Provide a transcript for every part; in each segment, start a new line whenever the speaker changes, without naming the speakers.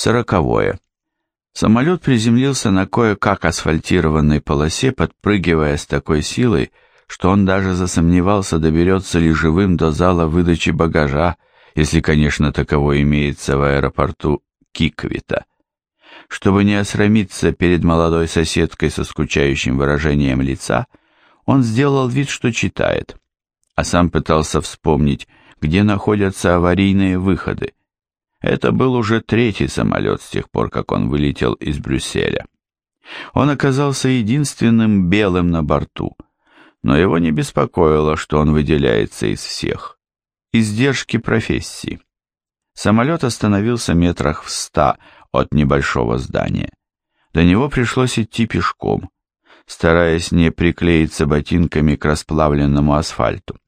Сороковое. Самолет приземлился на кое-как асфальтированной полосе, подпрыгивая с такой силой, что он даже засомневался, доберется ли живым до зала выдачи багажа, если, конечно, таково имеется в аэропорту Киквита. Чтобы не осрамиться перед молодой соседкой со скучающим выражением лица, он сделал вид, что читает, а сам пытался вспомнить, где находятся аварийные выходы. Это был уже третий самолет с тех пор, как он вылетел из Брюсселя. Он оказался единственным белым на борту, но его не беспокоило, что он выделяется из всех. Издержки профессии. Самолет остановился метрах в ста от небольшого здания. До него пришлось идти пешком, стараясь не приклеиться ботинками к расплавленному асфальту.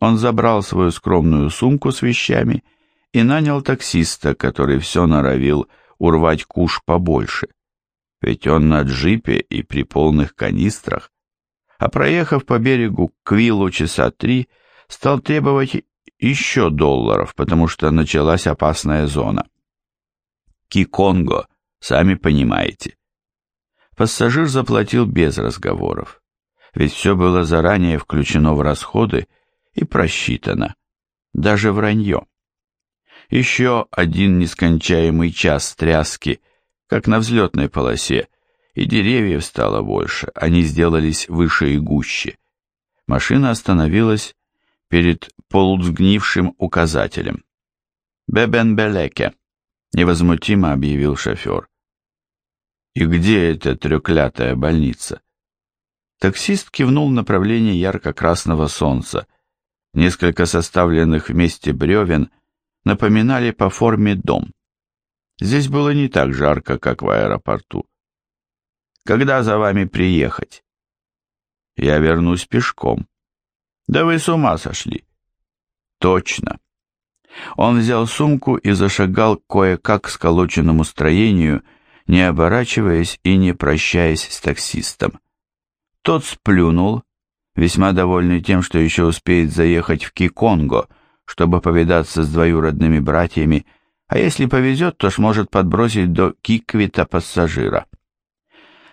Он забрал свою скромную сумку с вещами и нанял таксиста, который все норовил урвать куш побольше. Ведь он на джипе и при полных канистрах. А проехав по берегу к виллу часа три, стал требовать еще долларов, потому что началась опасная зона. Ки-Конго, сами понимаете. Пассажир заплатил без разговоров, ведь все было заранее включено в расходы и просчитано, даже вранье. Еще один нескончаемый час тряски, как на взлетной полосе, и деревьев стало больше, они сделались выше и гуще. Машина остановилась перед полусгнившим указателем. «Бебенбелеке», — невозмутимо объявил шофер. «И где эта трёклятая больница?» Таксист кивнул в направлении ярко-красного солнца. Несколько составленных вместе бревен напоминали по форме дом. Здесь было не так жарко, как в аэропорту. «Когда за вами приехать?» «Я вернусь пешком», да вы с ума сошли. Точно. Он взял сумку и зашагал кое-как к сколоченному строению, не оборачиваясь и не прощаясь с таксистом. Тот сплюнул, весьма довольный тем, что еще успеет заехать в Киконго, чтобы повидаться с двоюродными братьями, а если повезет, то сможет подбросить до Киквита пассажира.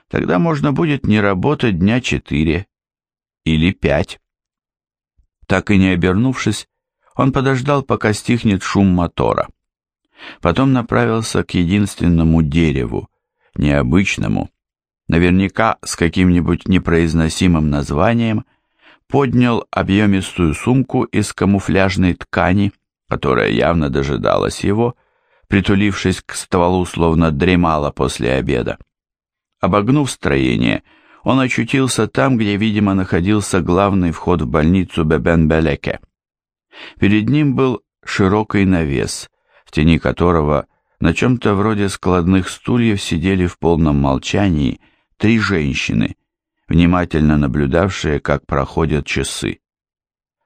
Тогда можно будет не работать дня четыре или пять. Так и не обернувшись, он подождал, пока стихнет шум мотора. Потом направился к единственному дереву, необычному, наверняка с каким-нибудь непроизносимым названием, поднял объемистую сумку из камуфляжной ткани, которая явно дожидалась его, притулившись к стволу, словно дремала после обеда. Обогнув строение, он очутился там, где, видимо, находился главный вход в больницу Бебен-Белеке. Перед ним был широкий навес, в тени которого на чем-то вроде складных стульев сидели в полном молчании три женщины, внимательно наблюдавшие, как проходят часы.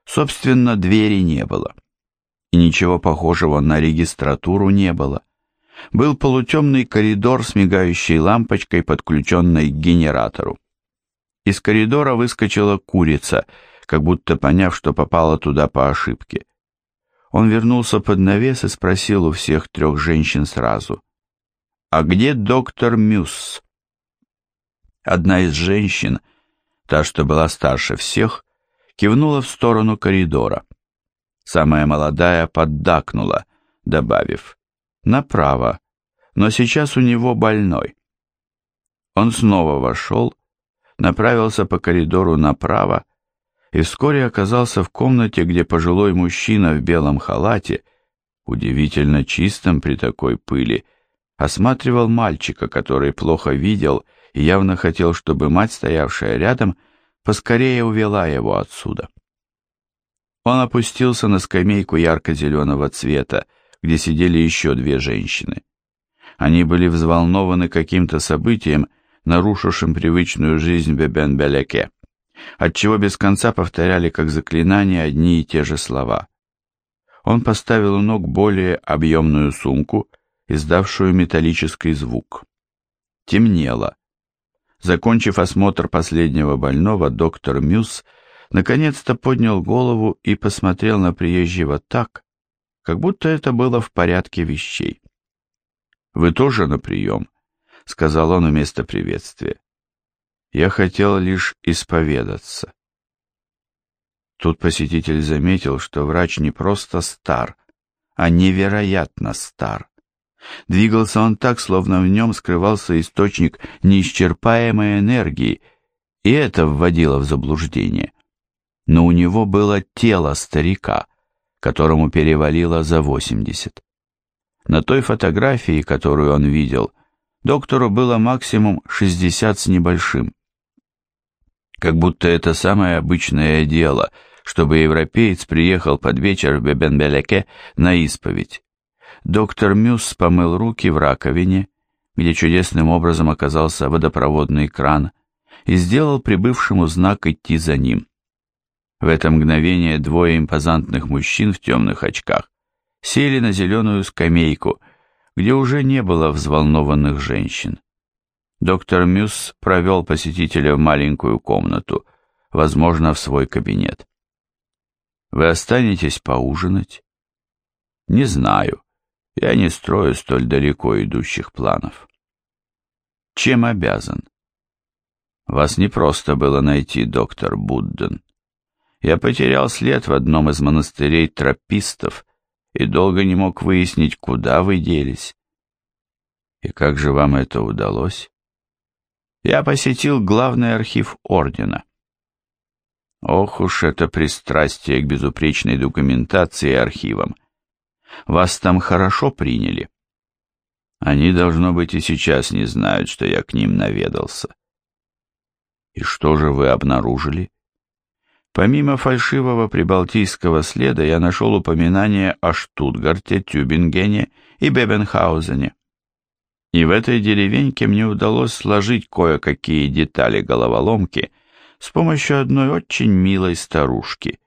Собственно, двери не было. И ничего похожего на регистратуру не было. Был полутемный коридор с мигающей лампочкой, подключенной к генератору. Из коридора выскочила курица, как будто поняв, что попала туда по ошибке. Он вернулся под навес и спросил у всех трех женщин сразу. «А где доктор Мюс?» Одна из женщин, та, что была старше всех, кивнула в сторону коридора. Самая молодая поддакнула, добавив «направо, но сейчас у него больной». Он снова вошел направился по коридору направо и вскоре оказался в комнате, где пожилой мужчина в белом халате, удивительно чистом при такой пыли, осматривал мальчика, который плохо видел и явно хотел, чтобы мать, стоявшая рядом, поскорее увела его отсюда. Он опустился на скамейку ярко-зеленого цвета, где сидели еще две женщины. Они были взволнованы каким-то событием нарушившим привычную жизнь Бебен-Белеке, отчего без конца повторяли как заклинание одни и те же слова. Он поставил у ног более объемную сумку, издавшую металлический звук. Темнело. Закончив осмотр последнего больного, доктор Мюс наконец-то поднял голову и посмотрел на приезжего так, как будто это было в порядке вещей. Вы тоже на прием?» — сказал он вместо приветствия. «Я хотел лишь исповедаться». Тут посетитель заметил, что врач не просто стар, а невероятно стар. Двигался он так, словно в нем скрывался источник неисчерпаемой энергии, и это вводило в заблуждение. Но у него было тело старика, которому перевалило за восемьдесят. На той фотографии, которую он видел, доктору было максимум шестьдесят с небольшим. Как будто это самое обычное дело, чтобы европеец приехал под вечер в Бебенбелеке на исповедь. Доктор Мюс помыл руки в раковине, где чудесным образом оказался водопроводный кран, и сделал прибывшему знак идти за ним. В это мгновение двое импозантных мужчин в темных очках сели на зеленую скамейку, где уже не было взволнованных женщин. Доктор Мюс провел посетителя в маленькую комнату, возможно, в свой кабинет. «Вы останетесь поужинать?» «Не знаю. Я не строю столь далеко идущих планов». «Чем обязан?» «Вас не просто было найти, доктор Будден. Я потерял след в одном из монастырей тропистов и долго не мог выяснить, куда вы делись. И как же вам это удалось? Я посетил главный архив ордена. Ох уж это пристрастие к безупречной документации и архивам. Вас там хорошо приняли. Они, должно быть, и сейчас не знают, что я к ним наведался. И что же вы обнаружили? Помимо фальшивого прибалтийского следа я нашел упоминание о Штутгарте, Тюбингене и Бебенхаузене. И в этой деревеньке мне удалось сложить кое-какие детали головоломки с помощью одной очень милой старушки.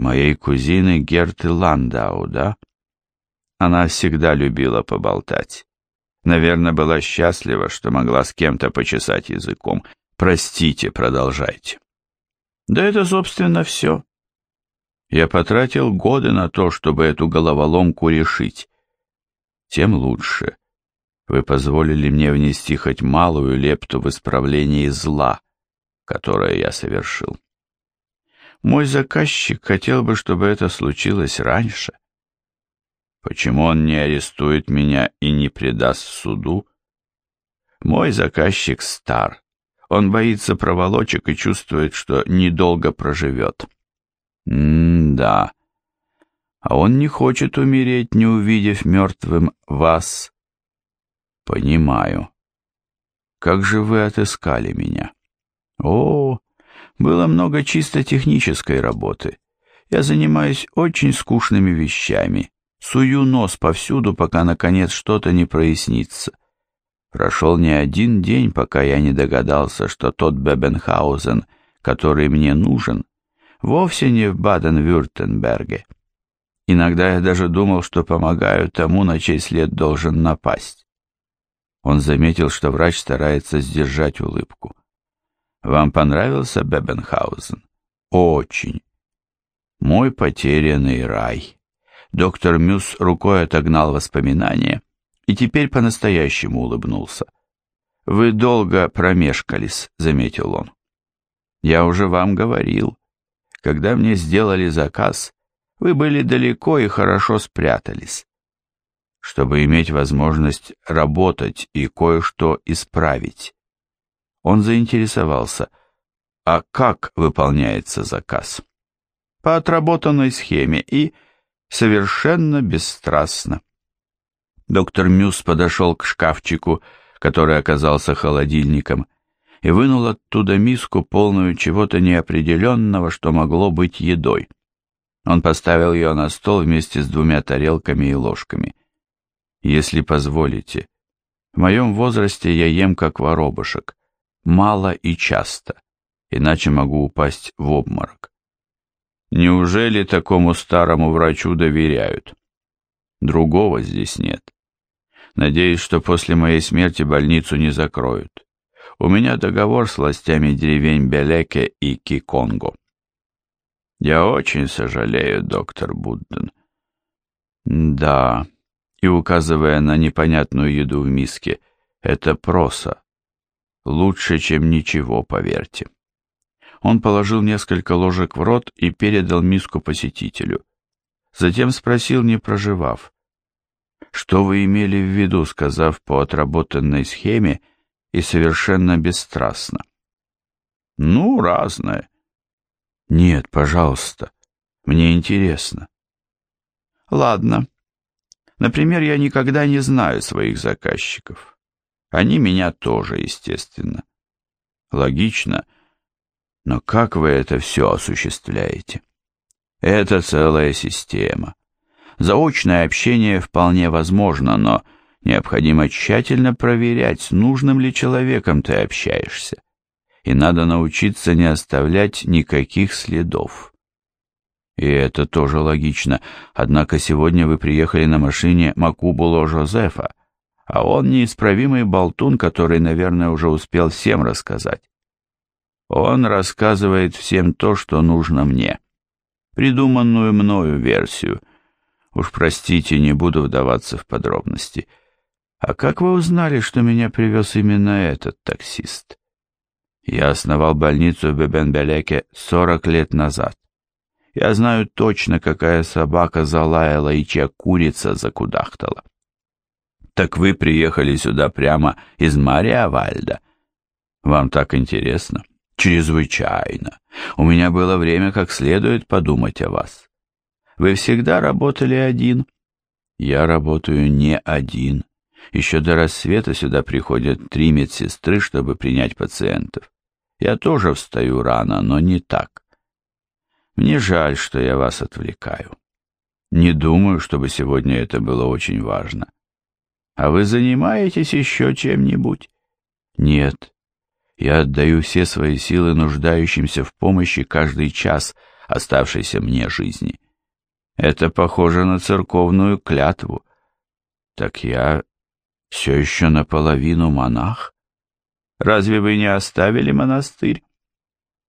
Моей кузины Герты Ландау, да? Она всегда любила поболтать. Наверное, была счастлива, что могла с кем-то почесать языком. Простите, продолжайте. Да это, собственно, все. Я потратил годы на то, чтобы эту головоломку решить. Тем лучше. Вы позволили мне внести хоть малую лепту в исправление зла, которое я совершил. Мой заказчик хотел бы, чтобы это случилось раньше. Почему он не арестует меня и не предаст суду? Мой заказчик стар. Он боится проволочек и чувствует, что недолго проживет. М-да. А он не хочет умереть, не увидев мертвым вас. Понимаю. Как же вы отыскали меня? О, было много чисто технической работы. Я занимаюсь очень скучными вещами. Сую нос повсюду, пока наконец что-то не прояснится. Прошел не один день, пока я не догадался, что тот Бебенхаузен, который мне нужен, вовсе не в Баден-Вюртемберге. Иногда я даже думал, что помогаю тому, на чей след должен напасть. Он заметил, что врач старается сдержать улыбку. «Вам понравился Бебенхаузен?» «Очень. Мой потерянный рай». Доктор Мюс рукой отогнал воспоминания и теперь по-настоящему улыбнулся. «Вы долго промешкались», — заметил он. «Я уже вам говорил. Когда мне сделали заказ, вы были далеко и хорошо спрятались. Чтобы иметь возможность работать и кое-что исправить». Он заинтересовался, а как выполняется заказ? По отработанной схеме и совершенно бесстрастно. Доктор Мюс подошел к шкафчику, который оказался холодильником, и вынул оттуда миску, полную чего-то неопределенного, что могло быть едой. Он поставил ее на стол вместе с двумя тарелками и ложками. «Если позволите, в моем возрасте я ем как воробушек, мало и часто, иначе могу упасть в обморок». «Неужели такому старому врачу доверяют?» «Другого здесь нет». Надеюсь, что после моей смерти больницу не закроют. У меня договор с властями деревень Белеке и Киконго. Я очень сожалею, доктор Будден. Да, и указывая на непонятную еду в миске, это проса. Лучше, чем ничего, поверьте. Он положил несколько ложек в рот и передал миску посетителю. Затем спросил, не проживав. Что вы имели в виду, сказав по отработанной схеме и совершенно бесстрастно? Ну, разное. Нет, пожалуйста, мне интересно. Ладно. Например, я никогда не знаю своих заказчиков. Они меня тоже, естественно. Логично. Но как вы это все осуществляете? Это целая система. Заочное общение вполне возможно, но необходимо тщательно проверять, с нужным ли человеком ты общаешься. И надо научиться не оставлять никаких следов. И это тоже логично, однако сегодня вы приехали на машине Макубуло Жозефа, а он неисправимый болтун, который, наверное, уже успел всем рассказать. Он рассказывает всем то, что нужно мне. Придуманную мною версию, Уж простите, не буду вдаваться в подробности. А как вы узнали, что меня привез именно этот таксист? Я основал больницу в Бебенбелеке сорок лет назад. Я знаю точно, какая собака залаяла и чья курица закудахтала. Так вы приехали сюда прямо из Мариавальда. Вам так интересно? Чрезвычайно. У меня было время как следует подумать о вас. Вы всегда работали один? Я работаю не один. Еще до рассвета сюда приходят три медсестры, чтобы принять пациентов. Я тоже встаю рано, но не так. Мне жаль, что я вас отвлекаю. Не думаю, чтобы сегодня это было очень важно. А вы занимаетесь еще чем-нибудь? Нет. Я отдаю все свои силы нуждающимся в помощи каждый час оставшейся мне жизни. Это похоже на церковную клятву. Так я все еще наполовину монах? Разве вы не оставили монастырь?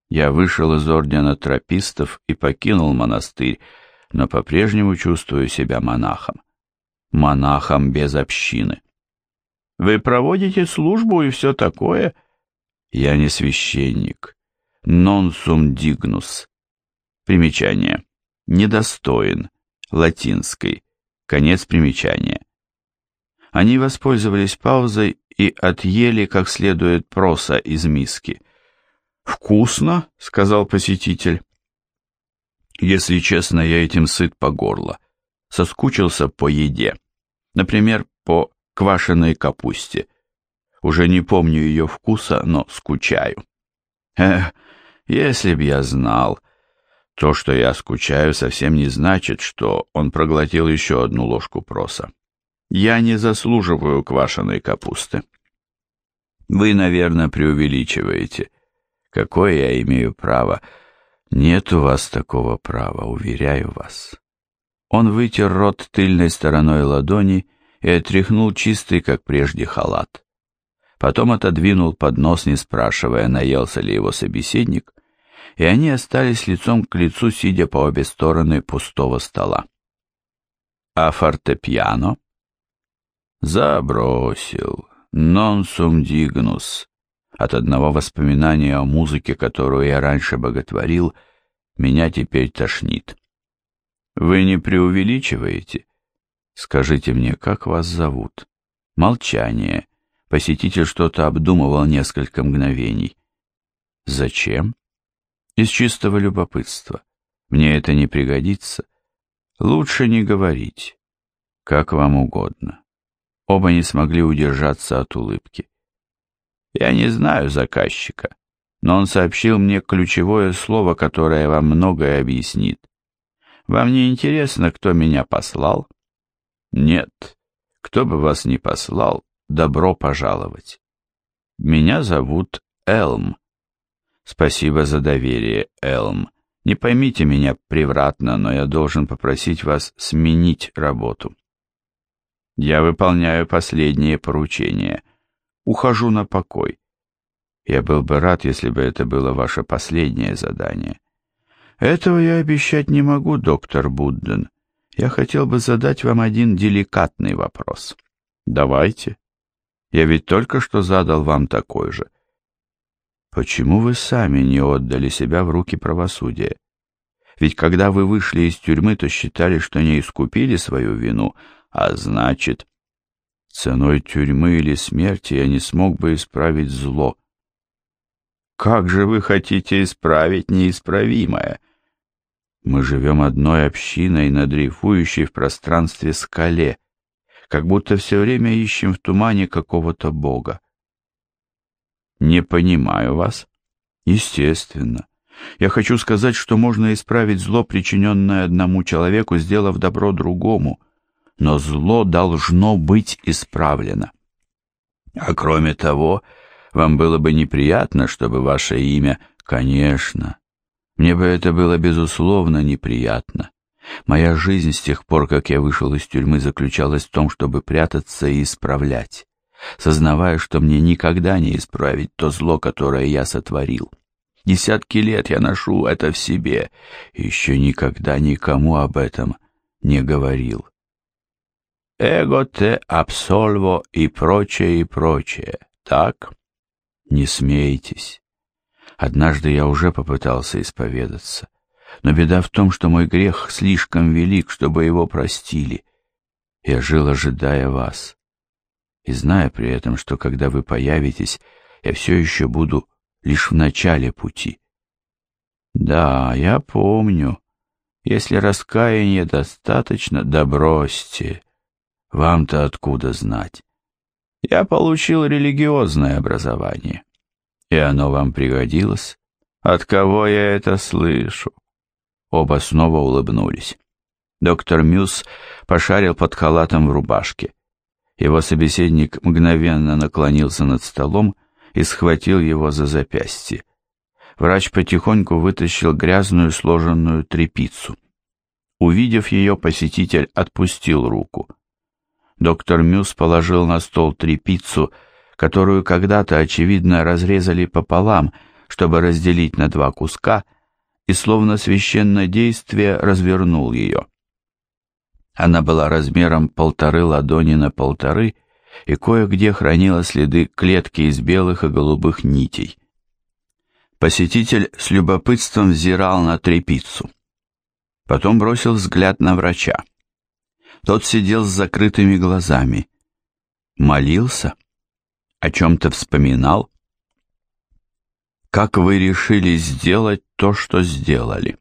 Я вышел из ордена тропистов и покинул монастырь, но по-прежнему чувствую себя монахом. Монахом без общины. Вы проводите службу и все такое? Я не священник. Sum dignus. Примечание недостоин, латинской, конец примечания. Они воспользовались паузой и отъели как следует проса из миски. «Вкусно», — сказал посетитель. «Если честно, я этим сыт по горло. Соскучился по еде. Например, по квашеной капусте. Уже не помню ее вкуса, но скучаю. Эх, если б я знал...» То, что я скучаю, совсем не значит, что он проглотил еще одну ложку проса. Я не заслуживаю квашеной капусты. Вы, наверное, преувеличиваете. Какое я имею право? Нет у вас такого права, уверяю вас. Он вытер рот тыльной стороной ладони и отряхнул чистый, как прежде, халат. Потом отодвинул поднос, не спрашивая, наелся ли его собеседник, и они остались лицом к лицу, сидя по обе стороны пустого стола. А фортепиано? Забросил. Non sum dignus. От одного воспоминания о музыке, которую я раньше боготворил, меня теперь тошнит. Вы не преувеличиваете? Скажите мне, как вас зовут? Молчание. Посетитель что-то обдумывал несколько мгновений. Зачем? Из чистого любопытства. Мне это не пригодится. Лучше не говорить. Как вам угодно. Оба не смогли удержаться от улыбки. Я не знаю заказчика, но он сообщил мне ключевое слово, которое вам многое объяснит. Вам не интересно, кто меня послал? Нет. Кто бы вас ни послал, добро пожаловать. Меня зовут Элм. Спасибо за доверие, Элм. Не поймите меня превратно, но я должен попросить вас сменить работу. Я выполняю последнее поручение. Ухожу на покой. Я был бы рад, если бы это было ваше последнее задание. Этого я обещать не могу, доктор Будден. Я хотел бы задать вам один деликатный вопрос. Давайте. Я ведь только что задал вам такой же. Почему вы сами не отдали себя в руки правосудия? Ведь когда вы вышли из тюрьмы, то считали, что не искупили свою вину, а значит, ценой тюрьмы или смерти я не смог бы исправить зло. Как же вы хотите исправить неисправимое? Мы живем одной общиной на дрейфующей в пространстве скале, как будто все время ищем в тумане какого-то бога. Не понимаю вас. Естественно. Я хочу сказать, что можно исправить зло, причиненное одному человеку, сделав добро другому, но зло должно быть исправлено. А кроме того, вам было бы неприятно, чтобы ваше имя... Конечно, мне бы это было безусловно неприятно. Моя жизнь с тех пор, как я вышел из тюрьмы, заключалась в том, чтобы прятаться и исправлять, сознавая, что мне никогда не исправить то зло, которое я сотворил. Десятки лет я ношу это в себе, и еще никогда никому об этом не говорил. Эго те абсольво и прочее, и прочее, так? Не смейтесь. Однажды я уже попытался исповедаться, но беда в том, что мой грех слишком велик, чтобы его простили. Я жил, ожидая вас, и зная при этом, что когда вы появитесь, я все еще буду лишь в начале пути. Да, я помню. Если раскаяния достаточно, да бросьте. Вам-то откуда знать? Я получил религиозное образование. И оно вам пригодилось? От кого я это слышу? Оба снова улыбнулись. Доктор Мюс пошарил под халатом в рубашке. Его собеседник мгновенно наклонился над столом и схватил его за запястье. Врач потихоньку вытащил грязную сложенную тряпицу. Увидев ее, посетитель отпустил руку. Доктор Мюс положил на стол трепицу, которую когда-то, очевидно, разрезали пополам, чтобы разделить на два куска, и словно священное действие развернул ее. Она была размером полторы ладони на полторы, и кое-где хранила следы клетки из белых и голубых нитей. Посетитель с любопытством взирал на трепицу. Потом бросил взгляд на врача. Тот сидел с закрытыми глазами. Молился? О чем-то вспоминал? Как вы решили сделать то, что сделали?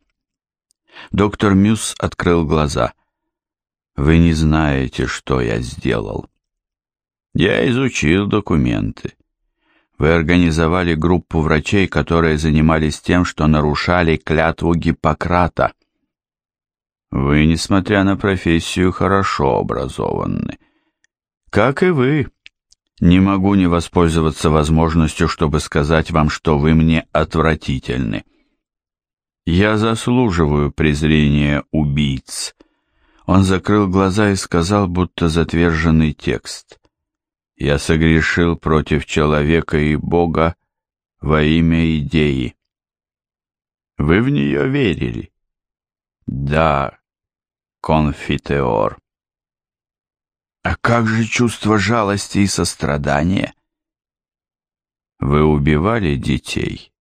Доктор Мюс открыл глаза. Вы не знаете, что я сделал. Я изучил документы. Вы организовали группу врачей, которые занимались тем, что нарушали клятву Гиппократа. Вы, несмотря на профессию, хорошо образованы. Как и вы. Не могу не воспользоваться возможностью, чтобы сказать вам, что вы мне отвратительны. Я заслуживаю презрения убийц. Он закрыл глаза и сказал, будто затверженный текст. Я согрешил против человека и Бога во имя идеи. Вы в нее верили? Да, конфитеор. А как же чувство жалости и сострадания? Вы убивали детей?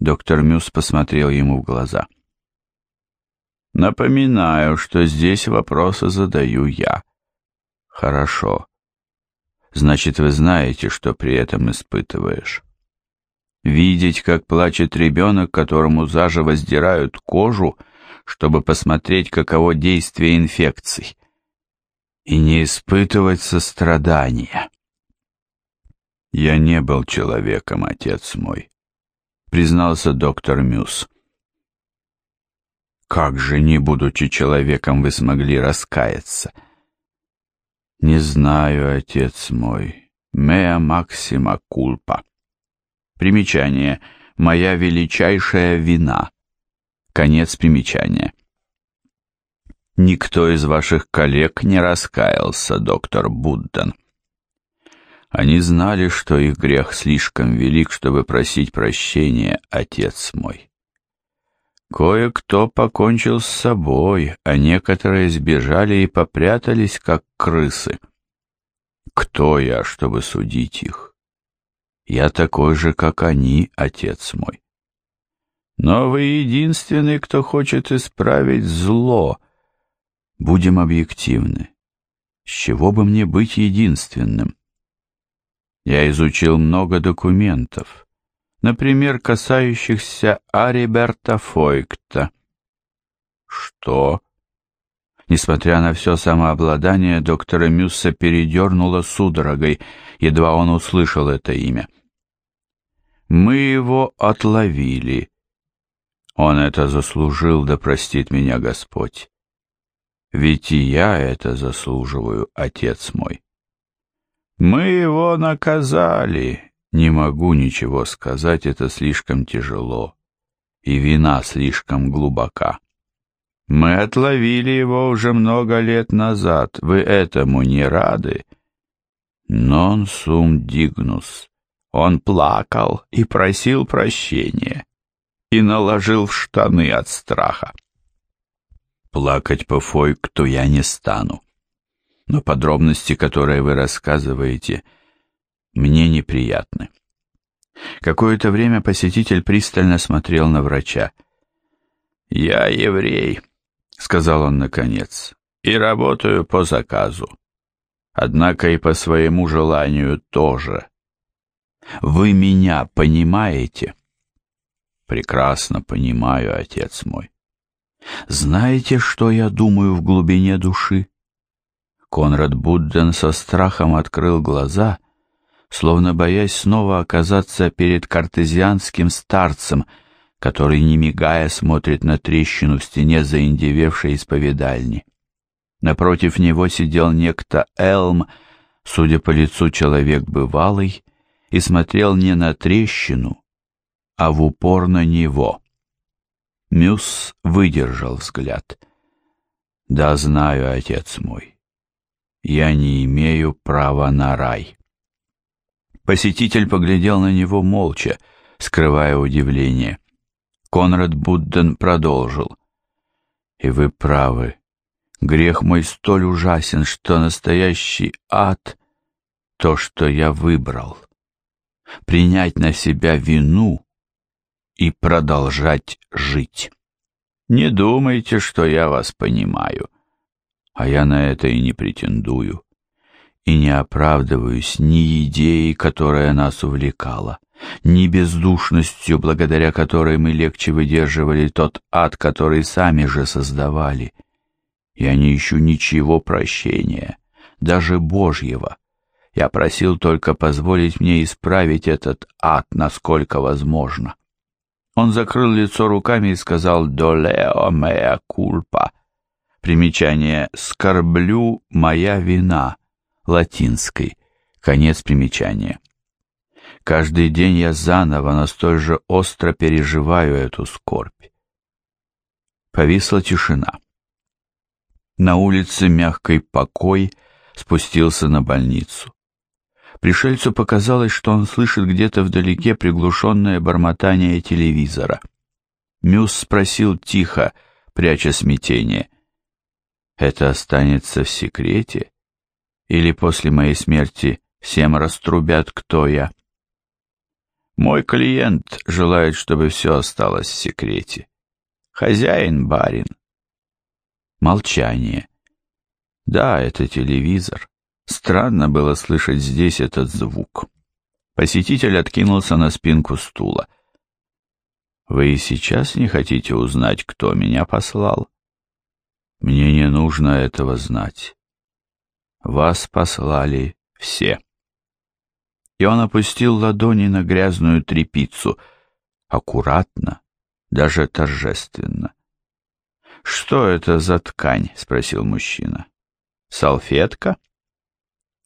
Доктор Мюс посмотрел ему в глаза. Напоминаю, что здесь вопросы задаю я. Хорошо. Значит, вы знаете, что при этом испытываешь. Видеть, как плачет ребенок, которому заживо сдирают кожу — чтобы посмотреть, каково действие инфекций, и не испытывать сострадания. «Я не был человеком, отец мой», — признался доктор Мюс. «Как же, не будучи человеком, вы смогли раскаяться?» «Не знаю, отец мой. Меа максима кульпа». Примечание. «Моя величайшая вина». Конец примечания. Никто из ваших коллег не раскаялся, доктор Буддан. Они знали, что их грех слишком велик, чтобы просить прощения, отец мой. Кое-кто покончил с собой, а некоторые сбежали и попрятались, как крысы. Кто я, чтобы судить их? Я такой же, как они, отец мой. Но вы единственный, кто хочет исправить зло. Будем объективны. С чего бы мне быть единственным? Я изучил много документов, например, касающихся Ариберта Фойкта. Что? Несмотря на все самообладание, доктора Мюсса передернуло судорогой, едва он услышал это имя. Мы его отловили. Он это заслужил, да простит меня Господь. Ведь и я это заслуживаю, отец мой. Мы его наказали. Не могу ничего сказать, это слишком тяжело. И вина слишком глубока. Мы отловили его уже много лет назад. Вы этому не рады? Non sum dignus. Он плакал и просил прощения. И наложил в штаны от страха. Плакать по Фойкту я не стану. Но подробности, которые вы рассказываете, мне неприятны. Какое-то время посетитель пристально смотрел на врача. «Я еврей», — сказал он наконец, — «и работаю по заказу. Однако и по своему желанию тоже. Вы меня понимаете?» «Прекрасно понимаю, отец мой. Знаете, что я думаю в глубине души?» Конрад Будден со страхом открыл глаза, словно боясь снова оказаться перед картезианским старцем — который, не мигая, смотрит на трещину в стене заиндевевшей исповедальни. Напротив него сидел некто Элм, судя по лицу человек бывалый, и смотрел не на трещину, а в упор на него. Мюс выдержал взгляд. «Да знаю, отец мой, я не имею права на рай». Посетитель поглядел на него молча, скрывая удивление. Конрад Будден продолжил. «И вы правы. Грех мой столь ужасен, что настоящий ад — то, что я выбрал. Принять на себя вину и продолжать жить. Не думайте, что я вас понимаю, а я на это и не претендую, и не оправдываюсь ни идеей, которая нас увлекала ни бездушностью, благодаря которой мы легче выдерживали тот ад, который сами же создавали. Я не ищу ничего прощения, даже Божьего. Я просил только позволить мне исправить этот ад, насколько возможно. Он закрыл лицо руками и сказал «Долео меа кульпа». Примечание «Скорблю моя вина» латинской. Конец примечания. Каждый день я заново, но столь же остро переживаю эту скорбь. Повисла тишина. На улице мягкий покой спустился на больницу. Пришельцу показалось, что он слышит где-то вдалеке приглушенное бормотание телевизора. Мюс спросил тихо, пряча смятение. «Это останется в секрете? Или после моей смерти всем раструбят, кто я?» Мой клиент желает, чтобы все осталось в секрете. Хозяин барин. Молчание. Да, это телевизор. Странно было слышать здесь этот звук. Посетитель откинулся на спинку стула. Вы и сейчас не хотите узнать, кто меня послал? Мне не нужно этого знать. Вас послали все и он опустил ладони на грязную тряпицу, аккуратно, даже торжественно. «Что это за ткань?» — спросил мужчина. «Салфетка?»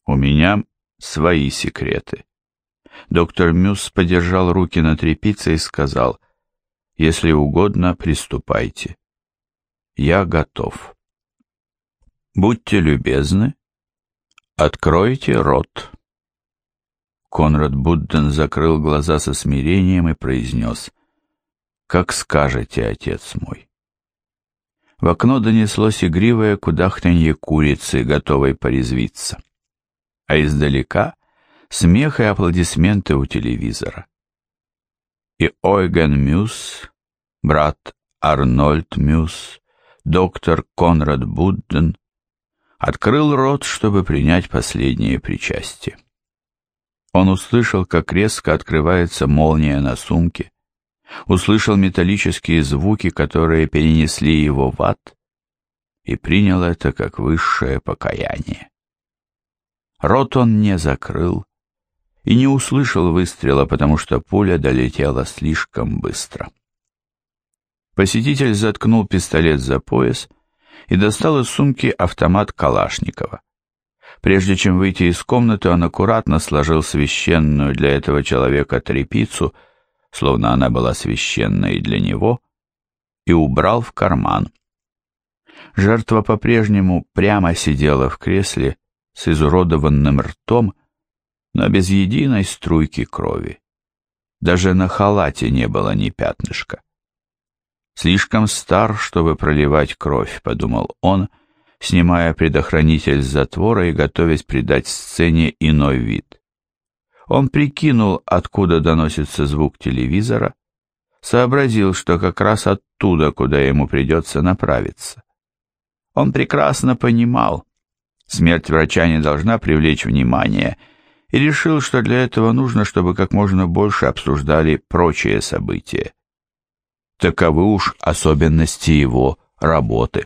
«У меня свои секреты». Доктор Мюс подержал руки на тряпице и сказал, «Если угодно, приступайте. Я готов». «Будьте любезны, откройте рот». Конрад Будден закрыл глаза со смирением и произнес как скажете, отец мой. В окно донеслось игривое кудахтанье курицы, готовой порезвиться. А издалека смех и аплодисменты у телевизора. И Ойген Мюс, брат Арнольд Мюс, доктор Конрад Будден, открыл рот, чтобы принять последнее причастие. Он услышал, как резко открывается молния на сумке, услышал металлические звуки, которые перенесли его в ад, и принял это как высшее покаяние. Рот он не закрыл и не услышал выстрела, потому что пуля долетела слишком быстро. Посетитель заткнул пистолет за пояс и достал из сумки автомат Калашникова. Прежде чем выйти из комнаты, он аккуратно сложил священную для этого человека трепицу, словно она была священной для него, и убрал в карман. Жертва по-прежнему прямо сидела в кресле с изуродованным ртом, но без единой струйки крови. Даже на халате не было ни пятнышка. «Слишком стар, чтобы проливать кровь», — подумал он, снимая предохранитель с затвора и готовясь придать сцене иной вид. Он прикинул, откуда доносится звук телевизора, сообразил, что как раз оттуда, куда ему придется направиться. Он прекрасно понимал, смерть врача не должна привлечь внимание, и решил, что для этого нужно, чтобы как можно больше обсуждали прочие события. Таковы уж особенности его работы.